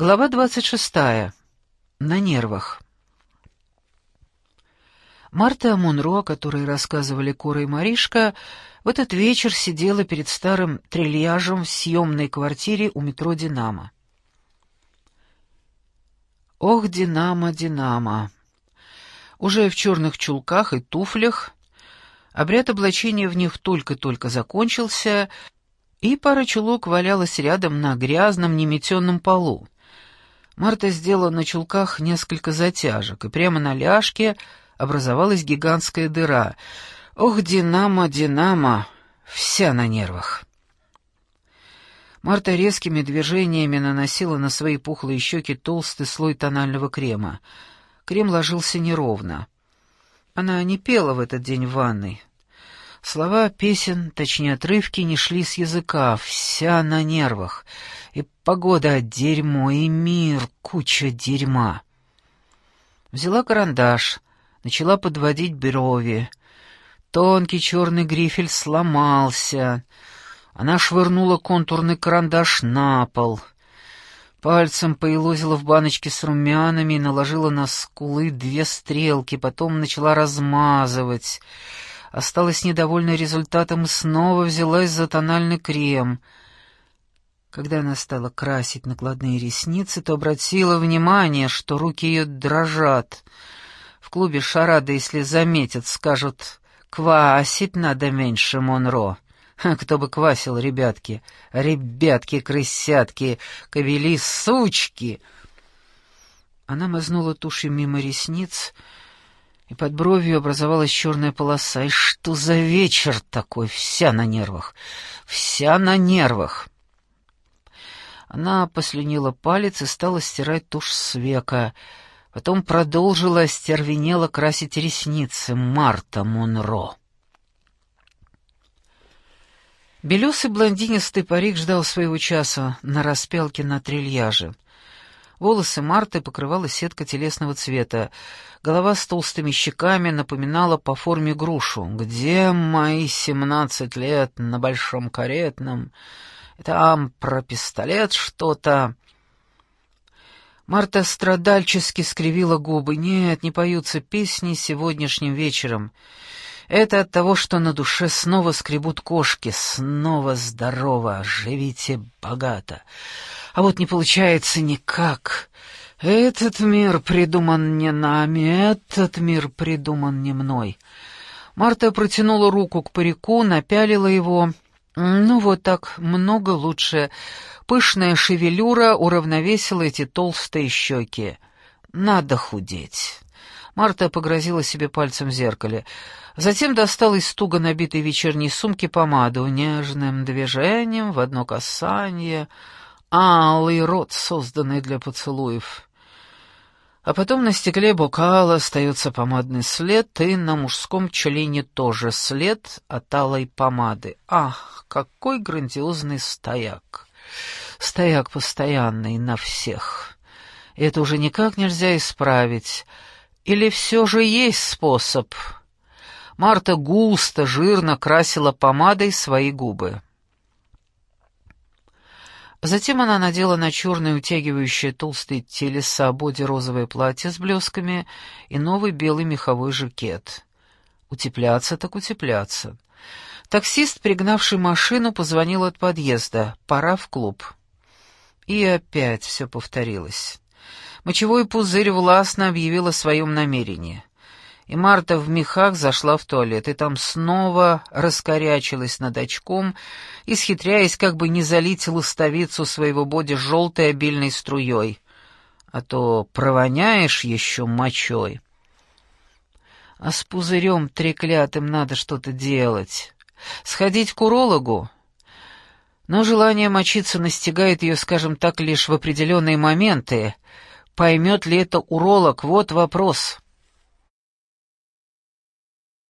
Глава двадцать шестая. На нервах. Марта Мунро, о которой рассказывали Кора и Маришка, в этот вечер сидела перед старым трильяжем в съемной квартире у метро «Динамо». Ох, «Динамо, Динамо!» Уже в черных чулках и туфлях, обряд облачения в них только-только закончился, и пара чулок валялась рядом на грязном неметенном полу. Марта сделала на чулках несколько затяжек, и прямо на ляжке образовалась гигантская дыра. Ох, Динамо, Динамо, вся на нервах. Марта резкими движениями наносила на свои пухлые щеки толстый слой тонального крема. Крем ложился неровно. Она не пела в этот день в ванной. Слова песен, точнее отрывки, не шли с языка, вся на нервах — и погода — дерьмо, и мир — куча дерьма. Взяла карандаш, начала подводить брови. Тонкий черный грифель сломался. Она швырнула контурный карандаш на пол. Пальцем поелозила в баночке с румянами и наложила на скулы две стрелки, потом начала размазывать. Осталась недовольна результатом снова взялась за тональный крем — когда она стала красить накладные ресницы, то обратила внимание, что руки ее дрожат. В клубе шарады, если заметят, скажут «Квасить надо меньше, Монро». Кто бы квасил, ребятки? Ребятки-крысятки, кобели, сучки! Она мазнула тушью мимо ресниц, и под бровью образовалась черная полоса. И что за вечер такой? Вся на нервах. Вся на нервах. Она послюнила палец и стала стирать тушь с века. Потом продолжила остервенело красить ресницы Марта Монро. Белесый блондинистый парик ждал своего часа на распялке на трильяже. Волосы Марты покрывала сетка телесного цвета. Голова с толстыми щеками напоминала по форме грушу. «Где мои семнадцать лет на большом каретном?» Там про пистолет что-то...» Марта страдальчески скривила губы. «Нет, не поются песни сегодняшним вечером. Это от того, что на душе снова скребут кошки. Снова здорово, живите богато. А вот не получается никак. Этот мир придуман не нами, этот мир придуман не мной». Марта протянула руку к парику, напялила его ну вот так, много лучше. Пышная шевелюра уравновесила эти толстые щеки. Надо худеть. Марта погрозила себе пальцем в зеркале. Затем достала из туго набитой вечерней сумки помаду нежным движением в одно касание, алый рот, созданный для поцелуев. А потом на стекле бокала остается помадный след, и на мужском члене тоже след от алой помады. Ах, какой грандиозный стояк! Стояк постоянный на всех. Это уже никак нельзя исправить. Или все же есть способ? Марта густо, жирно красила помадой свои губы. Затем она надела на черное утягивающее толстые телеса боди розовое платье с блесками и новый белый меховой жакет. Утепляться так утепляться. Таксист, пригнавший машину, позвонил от подъезда. Пора в клуб. И опять все повторилось. Мочевой пузырь властно объявил о своем намерении и Марта в мехах зашла в туалет, и там снова раскорячилась над очком, исхитряясь как бы не залить лустовицу своего боди желтой обильной струей, а то провоняешь еще мочой. А с пузырем треклятым надо что-то делать. Сходить к урологу? Но желание мочиться настигает ее, скажем так, лишь в определенные моменты. Поймет ли это уролог? Вот вопрос.